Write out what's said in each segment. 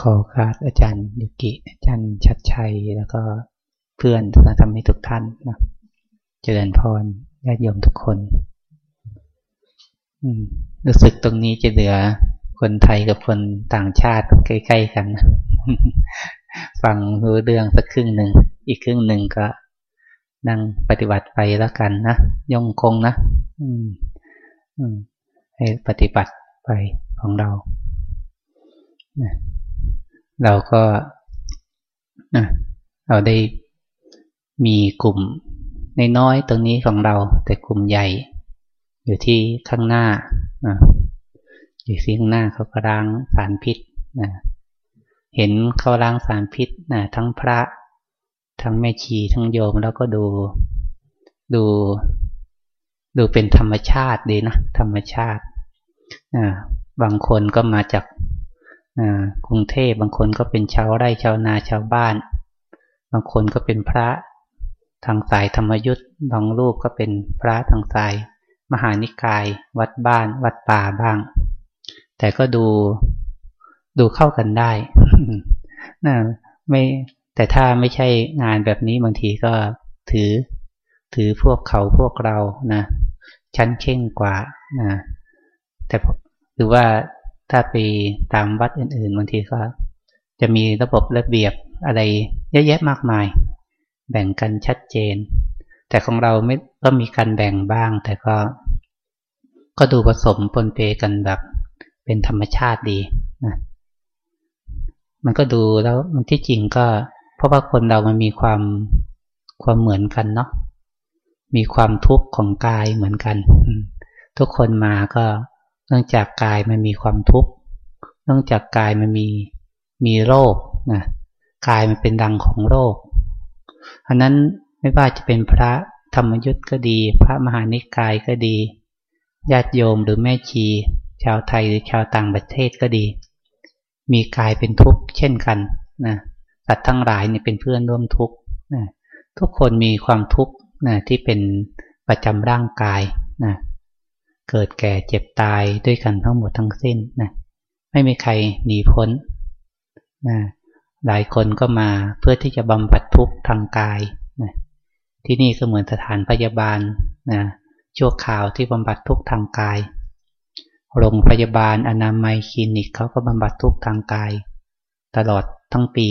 ขอการอาจารย์ยุกิ อาจารย์ชัดชัย แล้วก็เพื่อนนะทำให้ทุกท่านนะเจริญพรญาติโยมทุกคนรู้สึกตรงนี้จะเหลือคนไทยกับคนต่างชาติใกล้ๆกัน ฟังรู้เรื่องสักครึ่งหนึ่ง อีกครึ่งหนึ่งก็ นั่งปฏิบัติไปแล้วกันนะยงคงนะให้ปฏิบัติไปของเรา เราก็เราได้มีกลุ่มในน้อยตรงนี้ของเรา แต่กลุ่มใหญ่ อยู่ที่ข้างหน้าอยู่ที่ข้างหน้าเขาก็ล้างสารพิษนะเห็นเขาล้างสารพิษนะทั้งพระ ทั้งแม่ชีทั้งโยมแล้วก็ดูดู ดูเป็นธรรมชาติดีนะธรรมชาติบางคนก็มาจาก กรุงเทพบางคนก็เป็นชาวไร่ชาวนาชาวบ้าน บางคนก็เป็นพระทางสายธรรมยุทธ์บางรูปก็เป็นพระทางสาย มหานิกาย วัดบ้าน วัดป่าบ้าง แต่ก็ดูดูเข้ากันได้นะไม่แต่ถ้าไม่ใช่งานแบบนี้บางทีก็ถือ ถือพวกเขาพวกเรานะชั้นเข่งกว่านะแต่หรือว่า ถ้าไปตามวัดอื่น ๆบางทีก็จะมีระบบระเบียบอะไรเยอะแยะมากมาย แบ่งกันชัดเจน แต่ของเราไม่ก็มีการแบ่งบ้าง แต่ก็ ก็ดูผสมปนเปกันแบบเป็นธรรมชาติดีนะมันก็ดูแล้วมันที่จริงก็ เพราะว่าคนเรามันมีความความเหมือนกันเนาะมีความทุกข์ของกายเหมือนกัน ทุกคนมาก็ เนื่องจากกายมันมีความทุกข์เนื่องจากกายมันมีมีโรคนะกายมันเป็นดังของโรคอันนั้นไม่ว่าจะเป็นพระธรรมยุทธ์ก็ดี พระมหานิกายก็ดีญาติโยมหรือแม่ชี ชาวไทยหรือชาวต่างประเทศก็ดี มีกายเป็นทุกข์เช่นกันนะสัตว์ทั้งหลายนี่เป็นเพื่อนร่วมทุกข์นะทุกคนมีความทุกข์นะที่เป็นประจำร่างกายนะ เกิดแก่เจ็บตายด้วยกันทั้งหมดทั้งสิ้นนะไม่มีใครหนีพ้นนะหลายคนก็มาเพื่อที่จะบำบัดทุกข์ทางกายนะที่นี่ก็เหมือนสถานพยาบาลนะชั่วข่าวที่บำบัดทุกข์ทางกาย โรงพยาบาลอนามัยคลินิกเขาก็บำบัดทุกข์ทางกาย ตลอดทั้งปี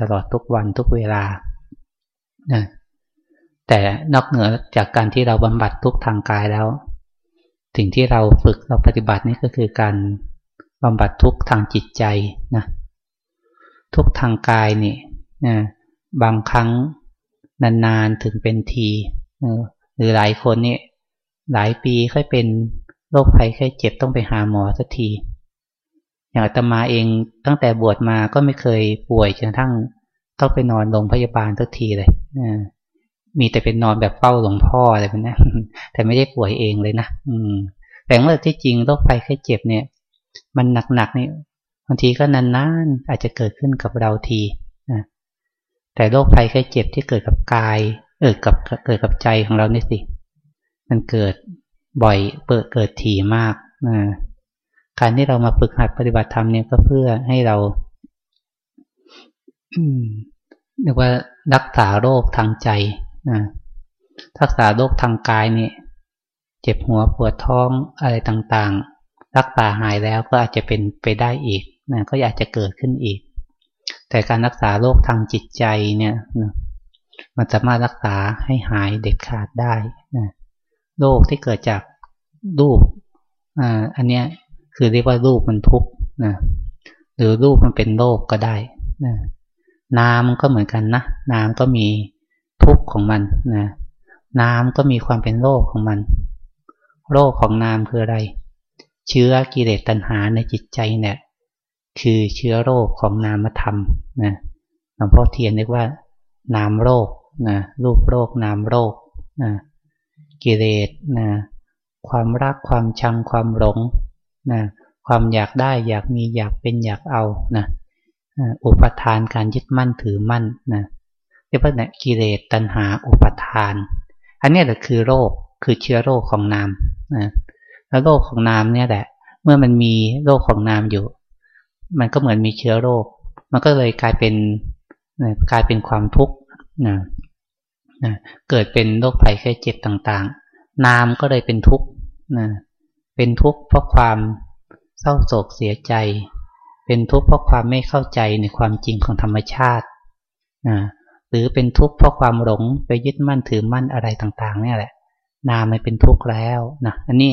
ตลอดทุกวันทุกเวลานะแต่นอกเหนือจากการที่เราบำบัดทุกข์ทางกายแล้ว สิ่งที่เราฝึกเราปฏิบัตินี่ก็คือการบำบัดทุกข์ทางจิตใจนะทุกทางกายนี่นะบางครั้งนานๆถึงเป็นทีหรือหลายคนนี่หลายปีค่อยเป็นโรคภัยแค่เจ็บต้องไปหาหมอสักที อย่างอาตมาเองตั้งแต่บวชมาก็ไม่เคยป่วยจนทั้งต้องไปนอนโรงพยาบาลสักทีเลย มีแต่เป็นนอนแบบเฝ้าหลวงพ่ออะไรแบบนี้แต่ไม่ได้ป่วยเองเลยนะอืมแต่เมื่อที่จริงโรคภัยไข้เจ็บเนี่ย มันหนักๆนี่บางทีก็นานๆอาจจะเกิดขึ้นกับเราทีนะแต่โรคภัยไข้เจ็บที่เกิดกับกาย เออกับเกิดกับใจของเรานี่สิ มันเกิดบ่อยเปิดเกิดถี่มากนะการที่เรามาฝึกหัดปฏิบัติธรรมเนี่ยก็เพื่อให้เราอืมเรียกว่ารักษาโรคทางใจ นะรักษาโรคทางกายนี่เจ็บหัวปวดท้องอะไรต่างๆ รักษาหายแล้วก็อาจจะเป็นไปได้อีกนะก็อาจจะเกิดขึ้นอีก แต่การรักษาโรคทางจิตใจเนี่ยนะมันสามารถรักษาให้หายเด็ดขาดได้นะโรคที่เกิดจากรูปอ่าอันเนี้ยคือเรียกว่ารูปมันทุกข์นะหรือรูปมันเป็นโรคกก็ได้นะน้ำก็เหมือนกันนะ น้ำก็มี ทุกข์ของมันนะน้ำก็มีความเป็นโรคของมัน โรคของน้ำคืออะไร เชื้อกิเลสตัณหาในจิตใจเนี่ย คือเชื้อโรคของนามธรรมนะหลวงพ่อเทียนเรียกว่านามโรคนะรูปโรคนามโรคนะกิเลสนะความรักความชังความหลงนะความอยากได้อยากมีอยากเป็นอยากเอานะอุปทานการยึดมั่นถือมั่นนะเรียกว่าเนี่ยกิเลสตัณหาอุปทาน อันนี้แหละคือโรคคือเชื้อโรคของนามนะแล้วโรคของนามเนี่ยแหละ เมื่อมันมีโรคของนามอยู่ มันก็เหมือนมีเชื้อโรค มันก็เลยกลายเป็นกลายเป็นความทุกข์นะนะเกิดเป็นโรคภัยแค่เจ็บต่างๆ นามก็เลยเป็นทุกข์นะเป็นทุกข์เพราะความเศร้าโศกเสียใจ เป็นทุกข์เพราะความไม่เข้าใจในความจริงของธรรมชาตินะ รือเป็นทุกข์เพราะความหลงไปยึดมั่นถือมั่นอะไรต่างๆ เนี่ยแหละ นามมันเป็นทุกข์แล้วนะอันนี้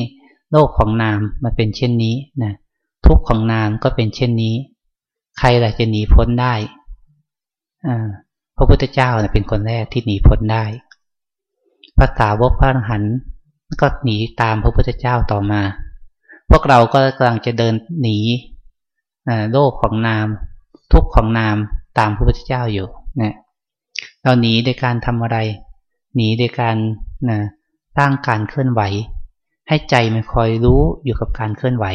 โลกของนามมันเป็นเช่นนี้นะทุกข์ของนามก็เป็นเช่นนี้ ใครล่ะจะหนีพ้นได้อ่าพระพุทธเจ้าเป็นคนแรกที่หนีพ้นได้ภาษาวกพระอรหันต์ก็หนีตามพระพุทธเจ้าต่อมา พวกเราก็กำลังจะเดินหนีโลกของนาม ทุกของนามตามพระพุทธเจ้าอยู่เนะ เราหนีโดยการทำอะไร หนีโดยการนะสร้างการเคลื่อนไหว ให้ใจมันคอยรู้อยู่กับการเคลื่อนไหว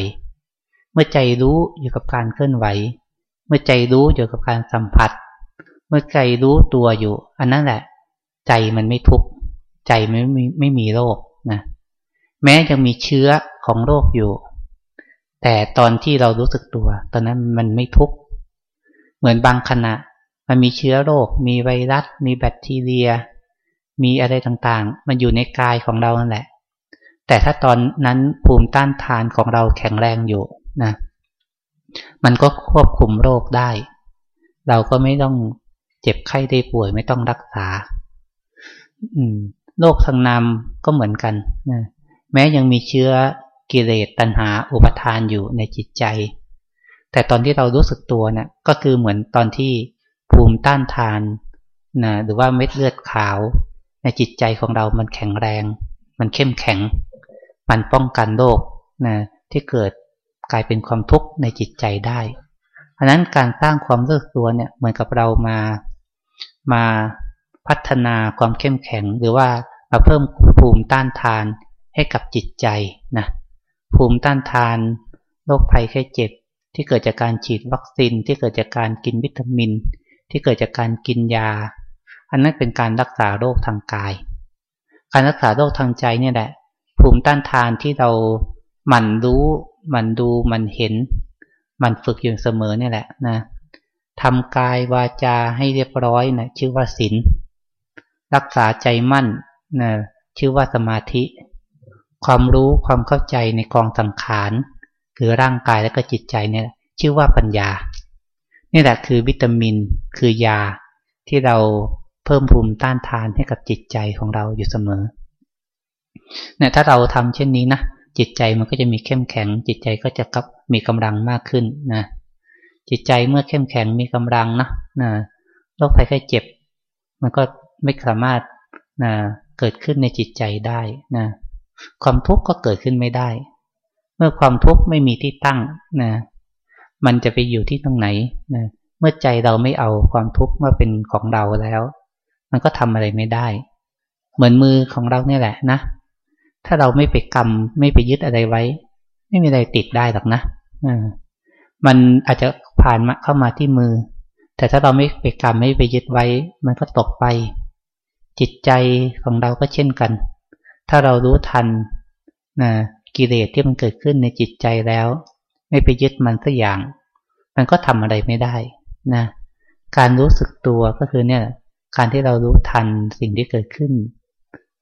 เมื่อใจรู้อยู่กับการเคลื่อนไหว เมื่อใจรู้อยู่กับการสัมผัส เมื่อใจรู้ตัวอยู่ อันนั้นแหละ ใจมันไม่ทุกข์ใจไม่มีไม่มีโรคนะแม้ยังมีเชื้อของโรคอยู่ แต่ตอนที่เรารู้สึกตัว ตอนนั้นมันไม่ทุกข์เหมือนบางขณะ มันมีเชื้อโรค มีไวรัส มีแบคทีเรีย มีอะไรต่างๆ มันอยู่ในกายของเรานั่นแหละ แต่ถ้าตอนนั้นภูมิต้านทานของเราแข็งแรงอยู่นะ มันก็ควบคุมโรคได้ เราก็ไม่ต้องเจ็บไข้ได้ป่วยไม่ต้องรักษา อืมโรคทางนามก็เหมือนกันนะแม้ยังมีเชื้อกิเลสตัณหาอุปทานอยู่ในจิตใจ แต่ตอนที่เรารู้สึกตัวเนะี่ยก็คือเหมือนตอนที่ ภูมิต้านทานนะหรือว่าเม็ดเลือดขาว ในจิตใจของเรามันแข็งแรง มันเข้มแข็ง มันป้องกันโรคนะที่เกิดกลายเป็นความทุกข์ในจิตใจได้เพราะนั้นการสร้างความรู้สึกตัวเนี่ยเหมือนกับเรามามาพัฒนาความเข้มแข็ง หรือว่ามาเพิ่มภูมิต้านทานให้กับจิตใจนะภูมิต้านทานโรคภัยแค่เจ็บที่เกิดจากการฉีดวัคซีนที่เกิดจากการกินวิตามิน ที่เกิดจากการกินยา อันนั้นเป็นการรักษาโรคทางกาย การรักษาโรคทางใจเนี่ยแหละ ภูมิต้านทานที่เราหมั่นรู้หมั่นดูมันเห็นมันฝึกอยู่เสมอเนี่ยแหละนะทำกายวาจาให้เรียบร้อยนะชื่อว่าศีลรักษาใจมั่นนะชื่อว่าสมาธิ ความรู้ความเข้าใจในกองสังขารคือร่างกายและก็จิตใจเนี่ยชื่อว่าปัญญา นี่แหละคือวิตามิน คือยาที่เราเพิ่มภูมิต้านทานให้กับจิตใจของเราอยู่เสมอเนี่ยถ้าเราทำเช่นนี้นะจิตใจมันก็จะมีเข้มแข็ง จิตใจก็จะกับมีกำลังมากขึ้นนะจิตใจเมื่อเข้มแข็งมีกำลังนะนะโรคภัยไข้เจ็บ มันก็ไม่สามารถนะเกิดขึ้นในจิตใจได้นะความทุกข์ก็เกิดขึ้นไม่ได้ เมื่อความทุกข์ไม่มีที่ตั้งนะ มันจะไปอยู่ที่ตรงไหนนะเมื่อใจเราไม่เอาความทุกข์มาเป็นของเราแล้ว มันก็ทำอะไรไม่ได้ เหมือนมือของเราเนี่ยแหละนะ ถ้าเราไม่ไปกรรมไม่ไปยึดอะไรไว้ ไม่มีอะไรติดได้หรอกนะมันอาจจะผ่านมาเข้ามาที่มือ แต่ถ้าเราไม่ไปกรรมไม่ไปยึดไว้ มันก็ตกไป จิตใจของเราก็เช่นกัน ถ้าเรารู้ทันนะกิเลสที่มันเกิดขึ้นในจิตใจแล้ว ไม่ไปยึดมันสักอย่าง มันก็ทำอะไรไม่ได้นะการรู้สึกตัวก็คือเนี่ย การที่เรารู้ทันสิ่งที่เกิดขึ้น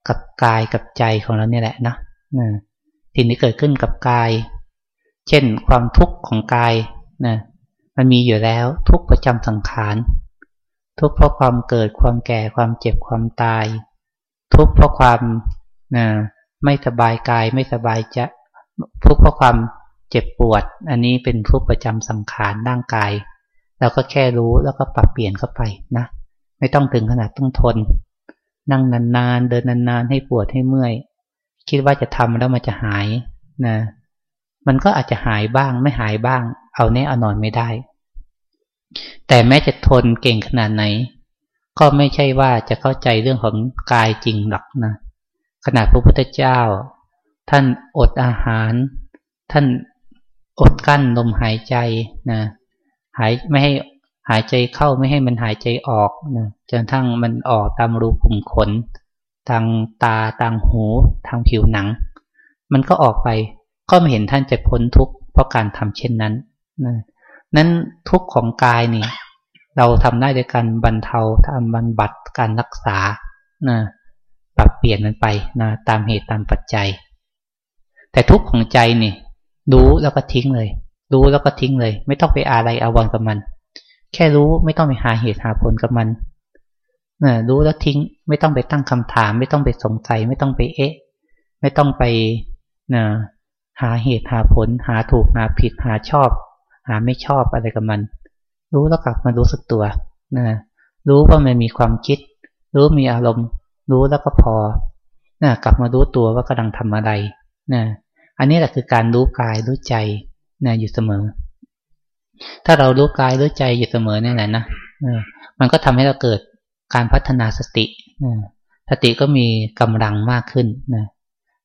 กับกายกับใจของเราเนี่ยแหละนะนะสิ่งที่เกิดขึ้นกับกาย เช่น ความทุกข์ของกายนะมันมีอยู่แล้วทุกประจำสังขารทุกเพราะความเกิดความแก่ความเจ็บความตาย ทุกเพราะความนะไม่สบายกายไม่สบายจะทุกเพราะความ เจ็บปวด อันนี้เป็นทุกประจำสังขารร่างกาย เราก็แค่รู้แล้วก็ปรับเปลี่ยนเข้าไปนะ ไม่ต้องถึงขนาดต้องทน นั่งนานๆ เดินนานๆ ให้ปวดให้เมื่อย คิดว่าจะทำแล้วมันจะหายนะ มันก็อาจจะหายบ้างไม่หายบ้าง เอาแน่เอานอนไม่ได้ แต่แม้จะทนเก่งขนาดไหน ก็ไม่ใช่ว่าจะเข้าใจเรื่องของกายจริงหรอกนะ ขนาดพระพุทธเจ้า ท่านอดอาหาร ท่าน อดกั้นลมหายใจนะหายไม่ให้หายใจเข้าไม่ให้มันหายใจออกนะจนทั้งมันออกตามรูขุมขน ทางตาทางหู ทางผิวหนัง มันก็ออกไปก็ไม่เห็นท่านจะพ้นทุกข์เพราะการทำเช่นนั้นนะนั้นทุกข์ของกายนี่ เราทำได้ด้วยการบรรเทาทำบรรบัดการรักษานะปรับเปลี่ยนมันไปนะตามเหตุตามปัจจัย แต่ทุกข์ของใจนี่ รู้แล้วก็ทิ้งเลย รู้แล้วก็ทิ้งเลย ไม่ต้องไปอะไรอาวรกับมัน แค่รู้ไม่ต้องไปหาเหตุหาผลกับมันนะรู้แล้วทิ้ง ไม่ต้องไปตั้งคำถาม ไม่ต้องไปสงสัย ไม่ต้องไปเอ๊ะ ไม่ต้องไปนะหาเหตุหาผล หาถูกหาผิดหาชอบ หาไม่ชอบอะไรกับมัน รู้แล้วกลับมารู้สึกตัวนะรู้ว่ามันมีความคิด รู้มีอารมณ์ รู้แล้วก็พอนะกลับมารู้ตัวว่ากำลังทำอะไรนะ อันนี้แหละคือการรู้กายรู้ใจนะอยู่เสมอ ถ้าเรารู้กายรู้ใจอยู่เสมอนี่แหละนะมันก็ทำให้เราเกิดการพัฒนาสติสติก็มีกำลังมากขึ้นนะ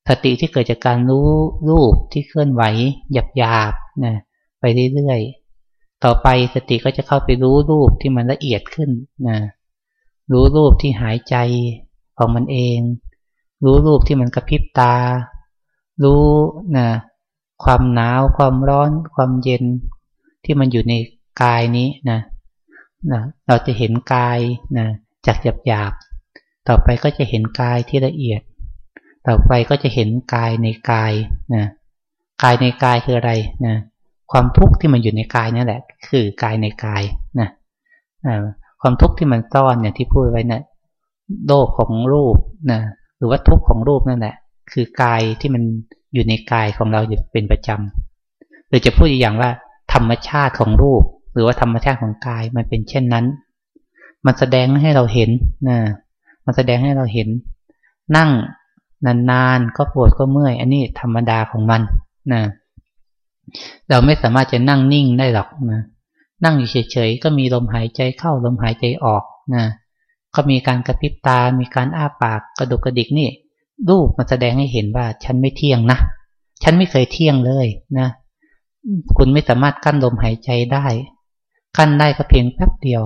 สติที่เกิดจากการรู้รูปที่เคลื่อนไหวหยาบนะไปเรื่อยๆต่อไปสติก็จะเข้าไปรู้รูปที่มันละเอียดขึ้นนะรู้รูปที่หายใจของมันเอง รู้รูปที่มันกระพริบตา รู้นะความหนาวความร้อนความเย็นที่มันอยู่ในกายนี้นะนะเราจะเห็นกายนะจากหยาบๆต่อไปก็จะเห็นกายที่ละเอียด ต่อไปก็จะเห็นกายในกายนะกายในกายคืออะไรนะความทุกข์ที่มันอยู่ในกายนั่นแหละ คือกายในกายนะความทุกข์ที่มันซ่อนเนี่ยที่พูดไว้นะโลกของรูปนะหรือว่าทุกข์ของรูปนั่นแหละ คือกายที่มันอยู่ในกายของเราอยู่เป็นประจำหรือจะพูดอีกอย่างว่า ธรรมชาติของรูป หรือว่าธรรมชาติของกายมันเป็นเช่นนั้น มันแสดงให้เราเห็นนะมันแสดงให้เราเห็น นั่งนานๆก็ปวดก็เมื่อย อันนี้ธรรมดาของมันนะเราไม่สามารถจะนั่งนิ่งได้หรอกนะนั่งอยู่เฉยๆก็มีลมหายใจเข้าลมหายใจออกนะก็มีการกระพริบตา มีการอ้าปากกระดุกกระดิกนี่ รูปมันแสดงให้เห็นว่าฉันไม่เที่ยงนะ ฉันไม่เคยเที่ยงเลยนะ คุณไม่สามารถกั้นลมหายใจได้ กั้นได้ก็เพียงแป๊บเดียว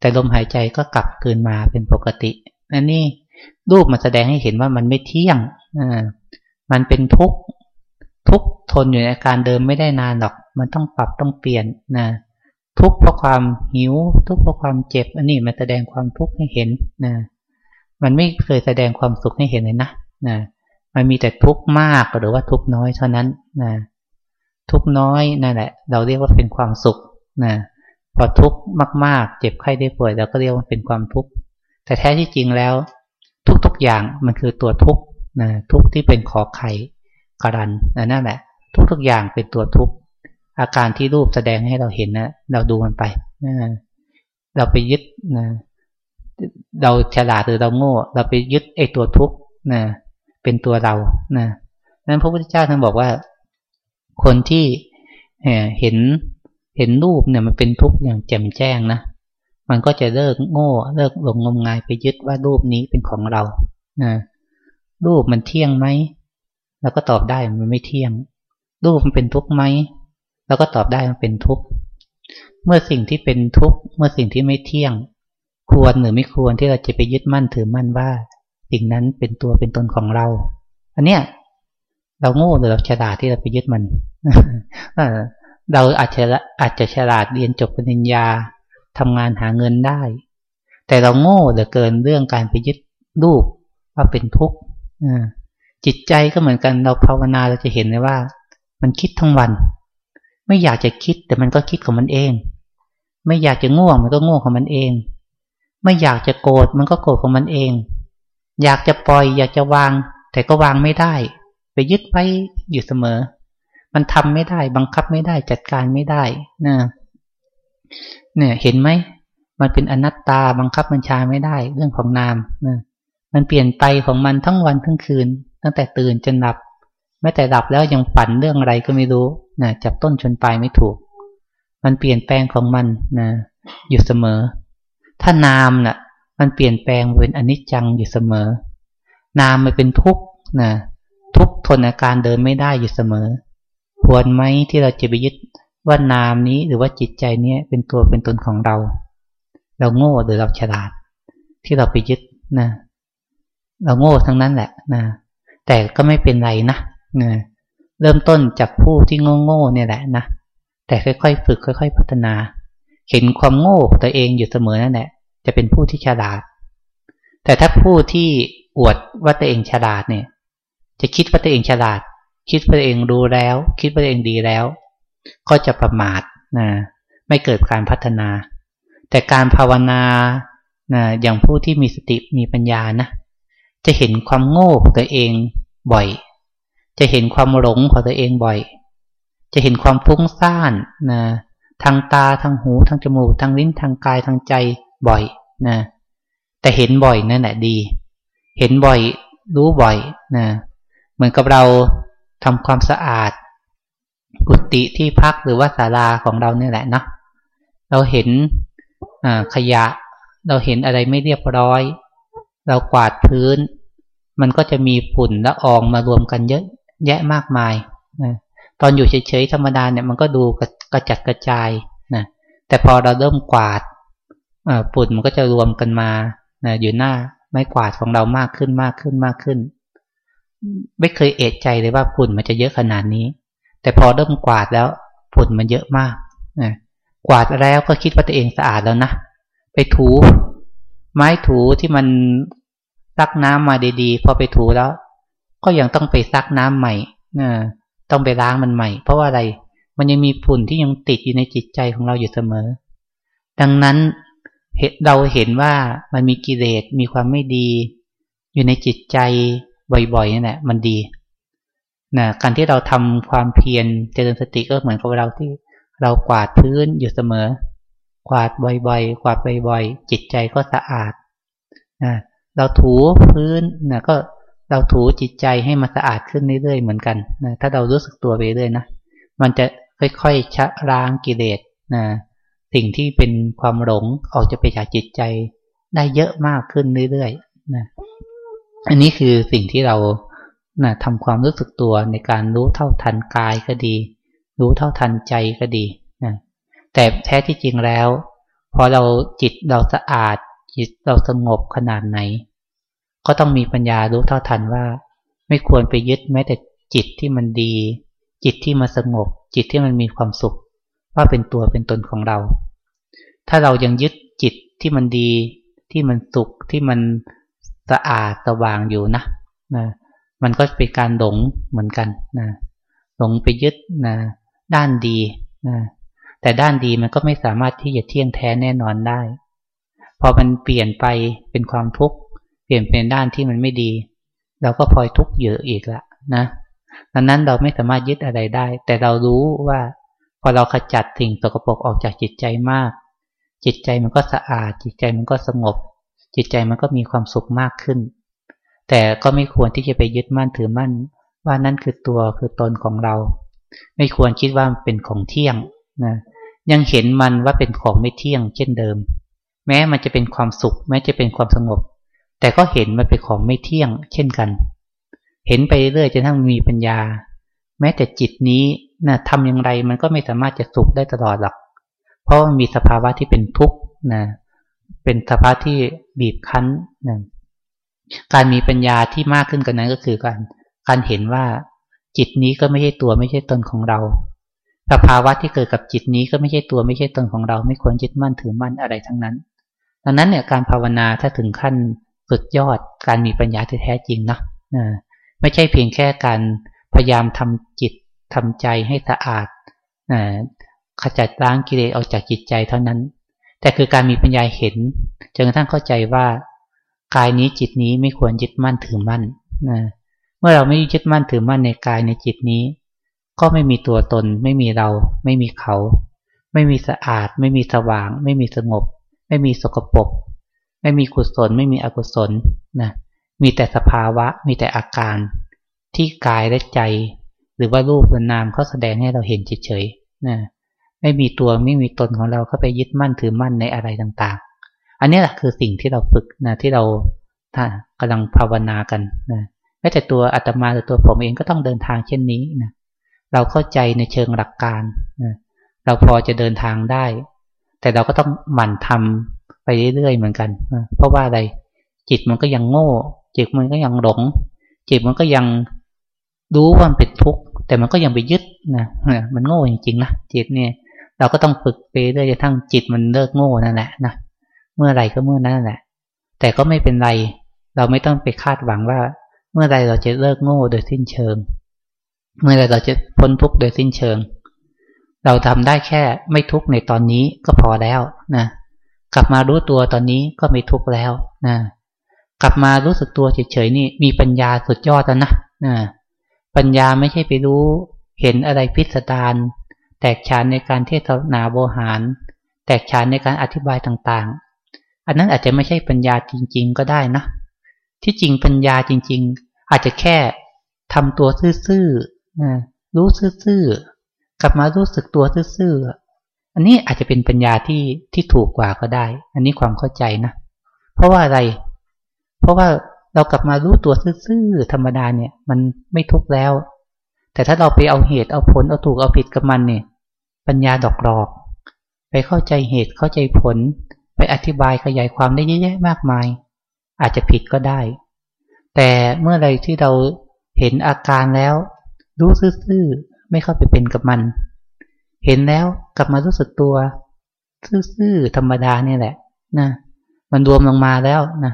แต่ลมหายใจก็กลับคืนมาเป็นปกติอันนี้รูปมันแสดงให้เห็นว่ามันไม่เที่ยงอ่ามันเป็นทุกข์ทุกข์ทนอยู่ในอาการเดิมไม่ได้นานหรอก มันต้องปรับต้องเปลี่ยนนะทุกข์เพราะความหิว ทุกข์เพราะความเจ็บ อันนี้มันแสดงความทุกข์ให้เห็นนะมันไม่เคยแสดงความสุขให้เห็นเลยนะ นะมันมีแต่ทุกข์มากหรือว่าทุกข์น้อยเท่านั้นนะทุกข์น้อยนั่นแหละ เราเรียกว่าเป็นความสุขนะพอทุกข์มากๆ เจ็บไข้ได้ป่วยเราก็เรียกว่าเป็นความทุกข์แต่แท้ที่จริงแล้ว ทุกๆอย่างมันคือตัวทุกนะทุกที่เป็นขอไข่กรันนะนั่นแหละ ทุกๆอย่างเป็นตัวทุกอาการที่รูปแสดงให้เราเห็นนะเราดูมันไปนะเราไปยึดนะเราฉลาดหรือเราโง่ เราไปยึดไอ้ตัวทุกนะ เป็นตัวเรานะนั้นพระพุทธเจ้าท่านบอกว่า คนที่เห็นเห็นรูปเนี่ยมันเป็นทุกข์อย่างแจ่มแจ้งนะมันก็จะเลิกโง่เลิกหลงงมงายไปยึดว่ารูปนี้เป็นของเรานะรูปมันเที่ยงไหมเราก็ตอบได้มันไม่เที่ยง รูปมันเป็นทุกข์ไหมเราก็ตอบได้มันเป็นทุกข์เมื่อสิ่งที่เป็นทุกข์เมื่อสิ่งที่ไม่เที่ยง ควรหรือไม่ควรที่เราจะไปยึดมั่นถือมั่นว่า สิ่งนั้นเป็นตัวเป็นตนของเรา อันเนี้ยเราโง่หรือเราฉลาดที่เราไปยึดมันเราอาจจะอาจจะฉลาดเรียนจบปริญญาทำงานหาเงินได้ แต่เราโง่เหลือเกินเรื่องการไปยึดรูปว่าเป็นทุกข์จิตใจก็เหมือนกันเราภาวนาเราจะเห็นเลยว่า มันคิดทั้งวัน ไม่อยากจะคิดแต่มันก็คิดของมันเอง ไม่อยากจะง่วงมันก็ง่วงของมันเอง ไม่อยากจะโกรธมันก็โกรธของมันเอง อยากจะปล่อย อยากจะวาง แต่ก็วางไม่ได้ ไปยึดไว้อยู่เสมอ มันทำไม่ได้ บังคับไม่ได้ จัดการไม่ได้นะเนี่ย เห็นไหม มันเป็นอนัตตา บังคับบัญชาไม่ได้ เรื่องของนามนะมันเปลี่ยนไปของมันทั้งวันทั้งคืน ตั้งแต่ตื่นจนหลับ แม้แต่หลับแล้วยังฝันเรื่องอะไรก็ไม่รู้นะจับต้นชนปลายไม่ถูก มันเปลี่ยนแปลงของมันนะอยู่เสมอ ถ้านามนะ่ะ มันเปลี่ยนแปลงเป็นอนิจจังอยู่เสมอ นามมันเป็นทุกข์นะทุกทนอาการเดินไม่ได้อยู่เสมอ ควรไหมที่เราจะไปยึดว่านามนี้หรือว่าจิตใจเนี้ยเป็นตัวเป็นตนของเรา เราโง่หรือเราฉลาด ที่เราไปยึดนะเราโง่ทั้งนั้นแหละนะแต่ก็ไม่เป็นไรนะนะเริ่มต้นจากผู้ที่โง่โง่เนี่ยแหละนะแต่ค่อยๆ ฝึกค่อย ๆ พัฒนา เห็นความโง่ตัวเองอยู่เสมอนั่นแหละ จะเป็นผู้ที่ฉลาด แต่ถ้าผู้ที่อวดว่าตัวเองฉลาดเนี่ย จะคิดว่าตัวเองฉลาด คิดว่าตัวเองรู้แล้ว คิดว่าตัวเองดีแล้ว ก็จะประมาทนะไม่เกิดการพัฒนา แต่การภาวนานะอย่างผู้ที่มีสติมีปัญญานะจะเห็นความโง่ของตัวเองบ่อย จะเห็นความหลงของตัวเองบ่อย จะเห็นความฟุ้งซ่านนะทางตาทางหูทางจมูกทางลิ้นทางกายทางใจ บ่อยนะแต่เห็นบ่อยนั่นแหละดี เห็นบ่อย รู้บ่อยนะเหมือนกับเราทำความสะอาด กุฏิที่พักหรือว่าศาลาของเราเนี่ยแหละเนาะเราเห็นขยะ เราเห็นอะไรไม่เรียบร้อย เรากวาดพื้น มันก็จะมีฝุ่นละอองมารวมกันเยอะแยะมากมายนะตอนอยู่เฉยๆธรรมดาเนี่ยมันก็ดูกระจัดกระจายนะแต่พอเราเริ่มกวาด ฝุ่นมันก็จะรวมกันมาอยู่หน้าไม้กวาดของเรามากขึ้นมากขึ้นมากขึ้น ไม่เคยเอะใจเลยว่าฝุ่นมันจะเยอะขนาดนี้ แต่พอเริ่มกวาดแล้วฝุ่นมันเยอะมากนะกวาดแล้วก็คิดว่าตัวเองสะอาดแล้วนะ ไปถู ไม้ถูที่มันซักน้ำมาดีๆ พอไปถูแล้ว ก็ยังต้องไปซักน้ำใหม่นะต้องไปล้างมันใหม่ เพราะว่าอะไร มันยังมีฝุ่นที่ยังติดอยู่ในจิตใจของเราอยู่เสมอ ดังนั้น เราเห็นว่ามันมีกิเลสมีความไม่ดี อยู่ในจิตใจบ่อยๆนี่แหละมันดีนะการที่เราทำความเพียรเจริญสติก็เหมือนกับเราที่เรากวาดพื้นอยู่เสมอ กวาดบ่อยๆ กวาดบ่อยๆ จิตใจก็สะอาดนะเราถูพื้นนะก็เราถูจิตใจให้มันสะอาดขึ้นเรื่อยๆเหมือนกันนะถ้าเรารู้สึกตัวไปเรื่อยนะมันจะค่อยๆชะล้างกิเลสนะ สิ่งที่เป็นความหลงออกจะไปจากจิตใจได้เยอะมากขึ้นเรื่อยๆนะอันนี้คือสิ่งที่เรานะทำความรู้สึกตัวในการรู้เท่าทันกายก็ดี รู้เท่าทันใจก็ดีนะแต่แท้ที่จริงแล้ว พอเราจิตเราสะอาด จิตเราสงบขนาดไหน ก็ต้องมีปัญญารู้เท่าทันว่า ไม่ควรไปยึดแม้แต่จิตที่มันดี จิตที่มันสงบ จิตที่มันมีความสุข ว่าเป็นตัวเป็นตนของเรา ถ้าเรายังยึดจิตที่มันดี ที่มันสุขที่มันสะอาดสว่างอยู่นะนะ มันก็เป็นการหลงเหมือนกันนะหลงไปยึดนะด้านดีนะแต่ด้านดีมันก็ไม่สามารถที่จะเที่ยงแท้แน่นอนได้ พอมันเปลี่ยนไปเป็นความทุกข์เปลี่ยนเป็นด้านที่มันไม่ดี เราก็พลอยทุกข์เยอะอีกละนะดังนั้นเราไม่สามารถยึดอะไรได้ แต่เรารู้ว่า พอเราขจัดสิ่งสกปรกออกจากจิตใจมาก จิตใจมันก็สะอาด จิตใจมันก็สงบ จิตใจมันก็มีความสุขมากขึ้น แต่ก็ไม่ควรที่จะไปยึดมั่นถือมั่น ว่านั่นคือตัวคือตนของเรา ไม่ควรคิดว่ามันเป็นของเที่ยงนะยังเห็นมันว่าเป็นของไม่เที่ยง เช่นเดิม แม้มันจะเป็นความสุข แม้จะเป็นความสงบ แต่ก็เห็นมันเป็นของไม่เที่ยง เช่นกัน เห็นไปเรื่อยจนทั้งมีปัญญา แม้แต่จิตนี้นะทำอย่างไรมันก็ไม่สามารถจะสุขได้ตลอดหรอก เพราะมันมีสภาวะที่เป็นทุกข์นะเป็นสภาวะที่บีบคั้นนะการมีปัญญาที่มากขึ้นกันนั้นก็คือการการเห็นว่าจิตนี้ก็ไม่ใช่ตัวไม่ใช่ตนของเรา สภาวะที่เกิดกับจิตนี้ก็ไม่ใช่ตัวไม่ใช่ตนของเรา ไม่ควรยึดมั่นถือมั่นอะไรทั้งนั้น ดังนั้นเนี่ยการภาวนาถ้าถึงขั้นสุดยอดการมีปัญญาที่แท้จริงนะนะไม่ใช่เพียงแค่การพยายามทำจิตทำใจให้สะอาด ขจัดล้างกิเลสออกจากจิตใจเท่านั้น แต่คือการมีปัญญาเห็นจนกระทั่งเข้าใจว่ากายนี้จิตนี้ไม่ควรยึดมั่นถือมั่นนะเมื่อเราไม่ยึดมั่นถือมั่นในกายในจิตนี้ ก็ไม่มีตัวตน ไม่มีเรา ไม่มีเขา ไม่มีสะอาด ไม่มีสว่าง ไม่มีสงบ ไม่มีสกปรกไม่มีกุศล ไม่มีอกุศลนะมีแต่สภาวะ มีแต่อาการ ที่กายและใจ หรือว่ารูปหรือนามเขาแสดงให้เราเห็นเฉยๆนะ ไม่มีตัวไม่มีตนของเราเข้าไปยึดมั่นถือมั่นในอะไรต่างๆ อันนี้แหละคือสิ่งที่เราฝึกนะที่เราถ้ากำลังภาวนากันนะแม้แต่ตัวอาตมาหรือตัวผมเองก็ต้องเดินทางเช่นนี้นะเราเข้าใจในเชิงหลักการนะเราพอจะเดินทางได้ แต่เราก็ต้องหมั่นทำไปเรื่อยๆเหมือนกันนะเพราะว่าอะไรจิตมันก็ยังโง่ จิตมันก็ยังหลง จิตมันก็ยังรู้ว่ามันเป็นทุกข์แต่มันก็ยังไปยึดนะมันโง่จริงๆนะจิตเนี่ย เราก็ต้องฝึกไปเรื่อยจนทั้งจิตมันเลิกโง่นั่นแหละนะเมื่อไรก็เมื่อนั้นแหละ แต่ก็ไม่เป็นไร เราไม่ต้องไปคาดหวังว่า เมื่อไรเราจะเลิกโง่โดยสิ้นเชิง เมื่อไรเราจะพ้นทุกข์โดยสิ้นเชิง เราทำได้แค่ไม่ทุกข์ในตอนนี้ก็พอแล้วนะกลับมารู้ตัวตอนนี้ก็ไม่ทุกข์แล้วนะกลับมารู้สึกตัวเฉยๆนี่มีปัญญาสุดยอดแล้วนะนะปัญญาไม่ใช่ไปรู้เห็นอะไรพิสดาร ตกฉานในการเทศนาโบหาร แตกฉานในการอธิบายต่างๆ อันนั้นอาจจะไม่ใช่ปัญญาจริง ๆ ก็ได้นะ ที่จริงปัญญาจริง ๆ อาจจะแค่ทำตัวซื่อๆรู้ซื่อๆกลับมารู้สึกตัวซื่อๆอันนี้อาจจะเป็นปัญญาที่ที่ถูกกว่าก็ได้ อันนี้ความเข้าใจนะ เพราะว่าอะไร เพราะว่าเรากลับมารู้ตัวซื่อๆธรรมดาเนี่ย มันไม่ทุกข์แล้ว แต่ถ้าเราไปเอาเหตุเอาผลเอาถูกเอาผิดกับมันเนี่ย ปัญญาดอกหลอก ไปเข้าใจเหตุเข้าใจผล ไปอธิบายขยายความได้เยอะแยะมากมาย อาจจะผิดก็ได้ แต่เมื่อไรที่เราเห็นอาการแล้ว รู้ซื่อๆไม่เข้าไปเป็นกับมัน เห็นแล้วกลับมารู้สึกตัว ซื่อๆธรรมดาเนี่ยแหละนะมันรวมลงมาแล้วนะ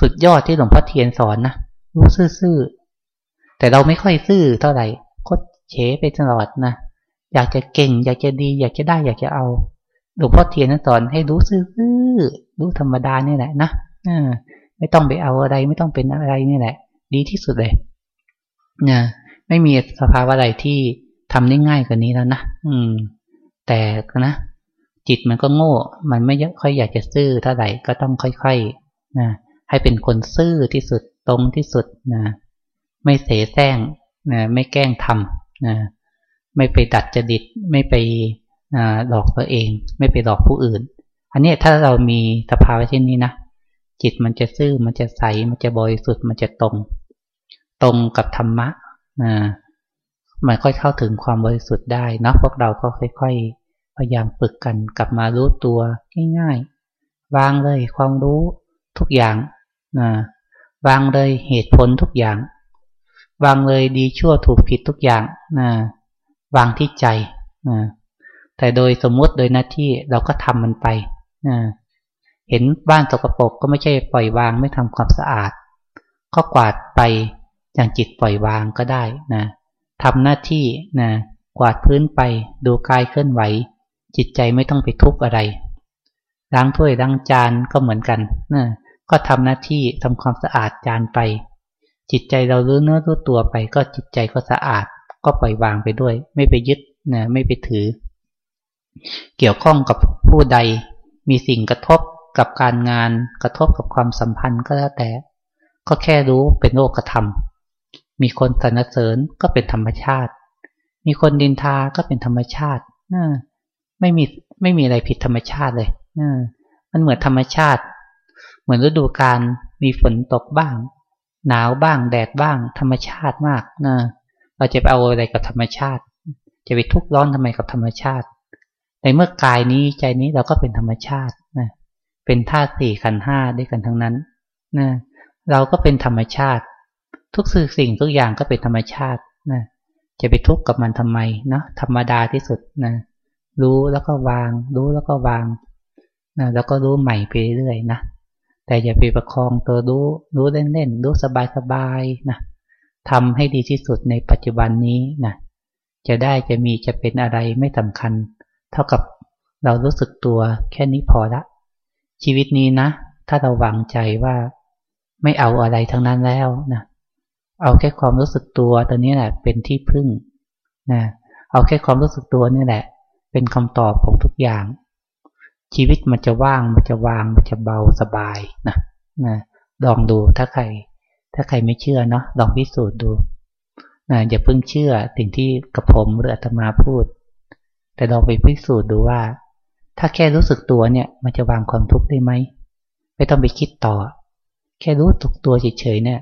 สุดยอดที่หลวงพ่อเทียนสอนนะรู้ซื่อๆแต่เราไม่ค่อยซื่อเท่าไหร่คดเฉไปตลอดนะ อยากจะเก่ง อยากจะดี อยากจะได้ อยากจะเอาหลวงพ่อเทียนนั้นสอนให้รู้ซื่อรู้ธรรมดานี่แหละนะไม่ต้องไปเอาอะไร ไม่ต้องเป็นอะไรนี่แหละ ดีที่สุดเลยนะไม่มีสภาวะอะไรที่ทำได้ง่ายกว่านี้แล้วนะอืม แต่นะจิตมันก็โง่ มันไม่ค่อยอยากจะซื่อเท่าไหร่ก็ต้องค่อยๆนะให้เป็นคนซื่อที่สุดตรงที่สุดนะไม่เสแสร้งนะไม่แกล้งทำนะ ไม่ไปดัดจดิต ไม่ไปหลอกตัวเอง ไม่ไปหลอกผู้อื่น อันนี้ถ้าเรามีสภาวะเช่นนี้นะจิตมันจะซื่อมันจะใส มันจะบริสุทธิ์มันจะตรง ตรงกับธรรมะนะมันค่อยเข้าถึงความบริสุทธิ์ได้นะพวกเราก็ค่อย ๆ พยายามฝึกกันกลับมารู้ตัวง่ายๆวางเลยความรู้ทุกอย่างนะวางเลยเหตุผลทุกอย่าง วางเลยดีชั่วถูกผิดทุกอย่างนะ วางที่ใจแต่โดยสมมุติโดยหน้าที่เราก็ทำมันไปเห็นบ้านสกปรกก็ไม่ใช่ปล่อยวางไม่ทำความสะอาด ก็กวาดไปอย่างจิตปล่อยวางก็ได้นะทำหน้าที่นะกวาดพื้นไปดูกายเคลื่อนไหว จิตใจไม่ต้องไปทุกข์อะไรล้างถ้วยล้างจานก็เหมือนกันนะก็ทำหน้าที่ทำความสะอาดจานไป จิตใจเรารู้เนื้อรู้ตัวไป ก็จิตใจก็สะอาด ก็ปล่อยวางไปด้วย ไม่ไปยึดนะไม่ไปถือ เกี่ยวข้องกับผู้ใดมีสิ่งกระทบกับการงานกระทบกับความสัมพันธ์ก็แล้วแต่ ก็แค่รู้เป็นโลกธรรม มีคนสรรเสริญก็เป็นธรรมชาติ มีคนดินทาก็เป็นธรรมชาติไม่มีไม่มีอะไรผิดธรรมชาติเลยมันเหมือนธรรมชาติ เหมือนฤดูกาลมีฝนตกบ้าง หนาวบ้าง แดดบ้าง ธรรมชาติมากนะ เราจะไปเอาอะไรกับธรรมชาติ จะไปทุกข์ร้อนทำไมกับธรรมชาติ ในเมื่อกายนี้ใจนี้เราก็เป็นธรรมชาตินะเป็นธาตุสี่ขันห้าด้วยกันทั้งนั้นนะเราก็เป็นธรรมชาติ ทุกสิ่งสิ่งทุกอย่างก็เป็นธรรมชาตินะจะไปทุกข์กับมันทำไมเนาะธรรมดาที่สุดนะรู้แล้วก็วาง รู้แล้วก็วางนะแล้วก็รู้ใหม่ไปเรื่อยๆนะแต่อย่าไปประคองตัวรู้รู้เล่นๆรู้สบายๆนะ ทำให้ดีที่สุดในปัจจุบันนี้นะจะได้จะมีจะเป็นอะไรไม่สำคัญ เท่ากับเรารู้สึกตัวแค่นี้พอละ ชีวิตนี้นะ ถ้าเราวางใจว่าไม่เอาอะไรทั้งนั้นแล้วนะเอาแค่ความรู้สึกตัวตัวนี้แหละเป็นที่พึ่งนะเอาแค่ความรู้สึกตัวนี่แหละ เป็นคำตอบของทุกอย่าง ชีวิตมันจะว่างมันจะวางมันจะเบาสบายนะนะลองดูถ้าใคร ถ้าใครไม่เชื่อเนาะลองพิสูจน์ดูนะอย่าเพิ่งเชื่อสิ่งที่กระผมหรืออาตมาพูด แต่ลองไปพิสูจน์ดูว่า ถ้าแค่รู้สึกตัวเนี่ย มันจะวางความทุกข์ได้ไหมไม่ต้องไปคิดต่อ แค่รู้สึกตัวเฉยๆเนี่ย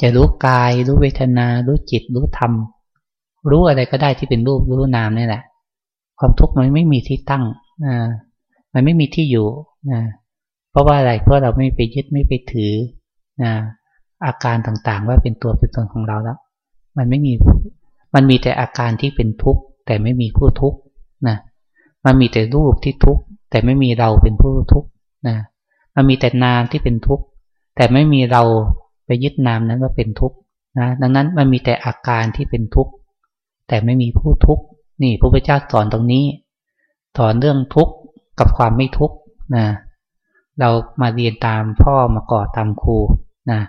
จะรู้กาย รู้เวทนา รู้จิต รู้ธรรม รู้อะไรก็ได้ที่เป็นรูปรู้นามนี่แหละ ความทุกข์มันไม่มีที่ตั้งนะมันไม่มีที่อยู่นะเพราะว่าอะไรเพราะเราไม่ไปยึดไม่ไปถือ นะอาการต่างๆ ว่าเป็นตัวเป็นตนของเราแล้ว มันไม่มี มันมีแต่อาการที่เป็นทุกข์แต่ไม่มีผู้ทุกข์นะ มันมีแต่รูปที่ทุกข์แต่ไม่มีเราเป็นผู้ทุกข์นะ มันมีแต่นามที่เป็นทุกข์แต่ไม่มีเราไปยึดนามนั้นว่าเป็นทุกข์นะ ดังนั้นมันมีแต่อาการที่เป็นทุกข์แต่ไม่มีผู้ทุกข์นี่พระพุทธเจ้าสอนตรงนี้สอนเรื่องทุกข์กับความไม่ทุกข์นะ เรามาเรียนตามพ่อมาก่อตามครู นะ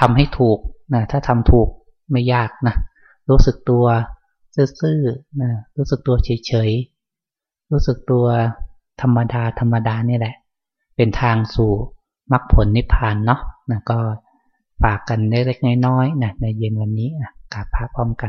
ทำให้ถูกนะถ้าทำถูกไม่ยากนะรู้สึกตัวซื่อๆนะรู้สึกตัวเฉยๆรู้สึกตัวธรรมดาธรรมดานี่แหละ เป็นทางสู่มรรคผลนิพพานเนาะนะก็ฝากกันเล็กๆน้อยๆนะในเย็นวันนี้นะกราบพระพร้อมกัน